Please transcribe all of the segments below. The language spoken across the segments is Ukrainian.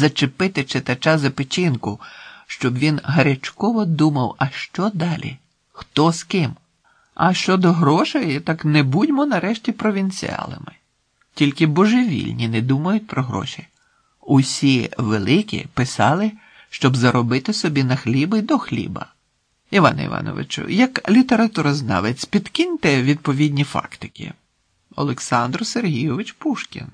зачепити читача за печінку, щоб він гарячково думав, а що далі? Хто з ким? А щодо грошей, так не будьмо нарешті провінціалами. Тільки божевільні не думають про гроші. Усі великі писали, щоб заробити собі на хліба й до хліба. Іване Івановичу, як літературознавець, підкиньте відповідні фактики. Олександр Сергійович Пушкін.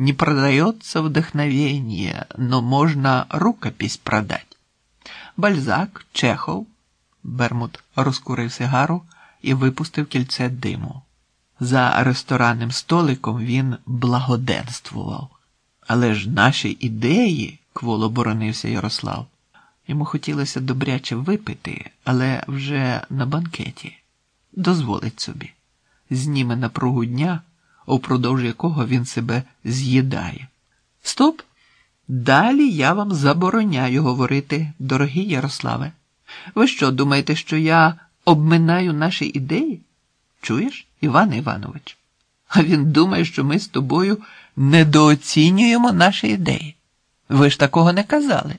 Не продается вдохновение, но можно рукопись продать. Бальзак, Чехов. Бермут розкурив сигару і випустив кільце диму. За ресторанним столиком він благоденствував. Але ж наші ідеї, кволо боронився Ярослав. Йому хотілося добряче випити, але вже на банкеті. Дозволить собі, зніме напругу дня, упродовж якого він себе з'їдає. Стоп! Далі я вам забороняю говорити, дорогий Ярославе. Ви що, думаєте, що я обминаю наші ідеї? Чуєш, Іван Іванович? А він думає, що ми з тобою недооцінюємо наші ідеї. Ви ж такого не казали,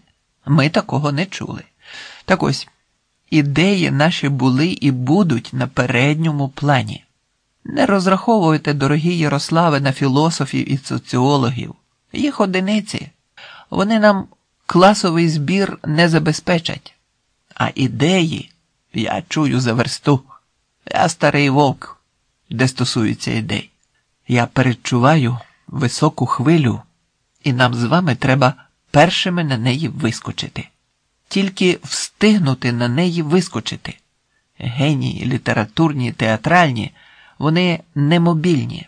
ми такого не чули. Так ось, ідеї наші були і будуть на передньому плані. Не розраховуйте, дорогі Ярославе, на філософів і соціологів. Їх одиниці. Вони нам класовий збір не забезпечать. А ідеї я чую за версту. Я старий вовк, де стосується ідей. Я передчуваю високу хвилю, і нам з вами треба першими на неї вискочити. Тільки встигнути на неї вискочити. Генії, літературні, театральні, вони немобільні.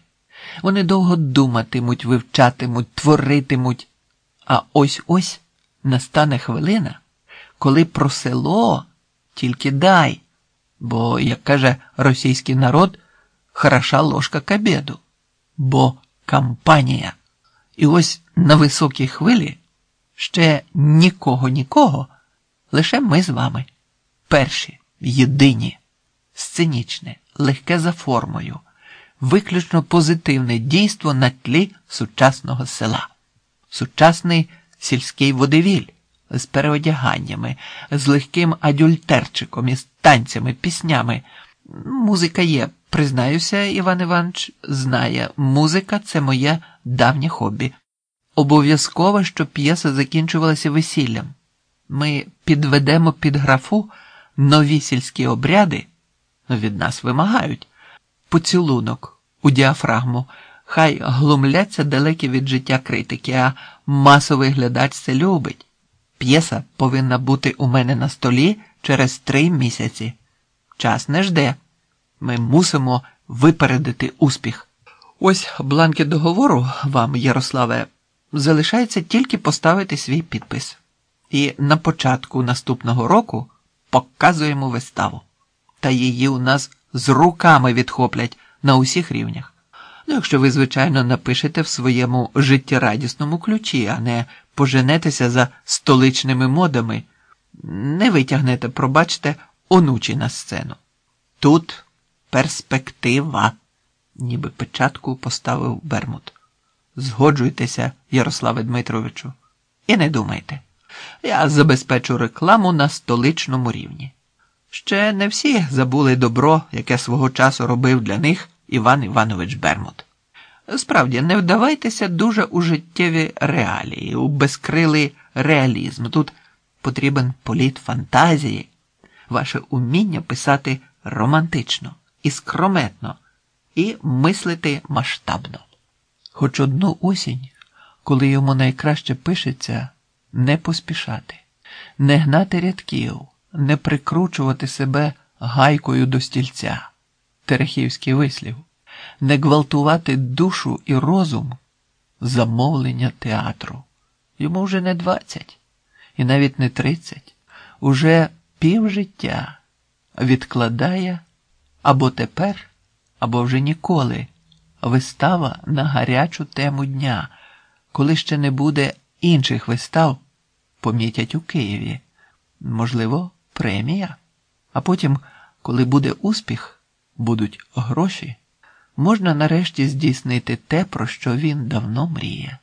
Вони довго думатимуть, вивчатимуть, творитимуть. А ось ось настане хвилина, коли про село тільки дай, бо, як каже російський народ, хороша ложка к обіду, бо кампанія. І ось на високій хвилі ще нікого, нікого, лише ми з вами, перші, єдині, сценічне, легке за формою, виключно позитивне дійство на тлі сучасного села, сучасний сільський водевіль з переодяганнями, з легким адюльтерчиком із танцями, піснями. Музика є, признаюся, Іван Іванович знає, музика це моє давнє хобі. Обов'язково, щоб п'єса закінчувалася весіллям. Ми підведемо під графу нові сільські обряди, від нас вимагають поцілунок у діафрагму. Хай глумляться далекі від життя критики, а масовий глядач це любить. П'єса повинна бути у мене на столі через три місяці. Час не жде. Ми мусимо випередити успіх. Ось бланки договору вам, Ярославе, залишається тільки поставити свій підпис. І на початку наступного року показуємо виставу. Та її у нас з руками відхоплять на усіх рівнях. Ну, якщо ви, звичайно, напишете в своєму життєрадісному ключі, а не поженетеся за столичними модами, не витягнете, пробачте, онучі на сцену. Тут перспектива, ніби печатку поставив Бермут. Згоджуйтеся, Ярославе Дмитровичу, і не думайте. Я забезпечу рекламу на столичному рівні. Ще не всі забули добро, яке свого часу робив для них Іван Іванович Бермут. Справді, не вдавайтеся дуже у життєві реалії, у безкрилий реалізм. Тут потрібен політ фантазії, ваше уміння писати романтично, іскрометно і мислити масштабно. Хоч одну осінь, коли йому найкраще пишеться, не поспішати, не гнати рядків, не прикручувати себе гайкою до стільця, Терехівський вислів, не гвалтувати душу і розум замовлення театру. Йому вже не двадцять і навіть не тридцять, уже півжиття відкладає або тепер, або вже ніколи вистава на гарячу тему дня, коли ще не буде інших вистав, помітять у Києві, можливо, премія. А потім, коли буде успіх, будуть гроші, можна нарешті здійснити те, про що він давно мріє.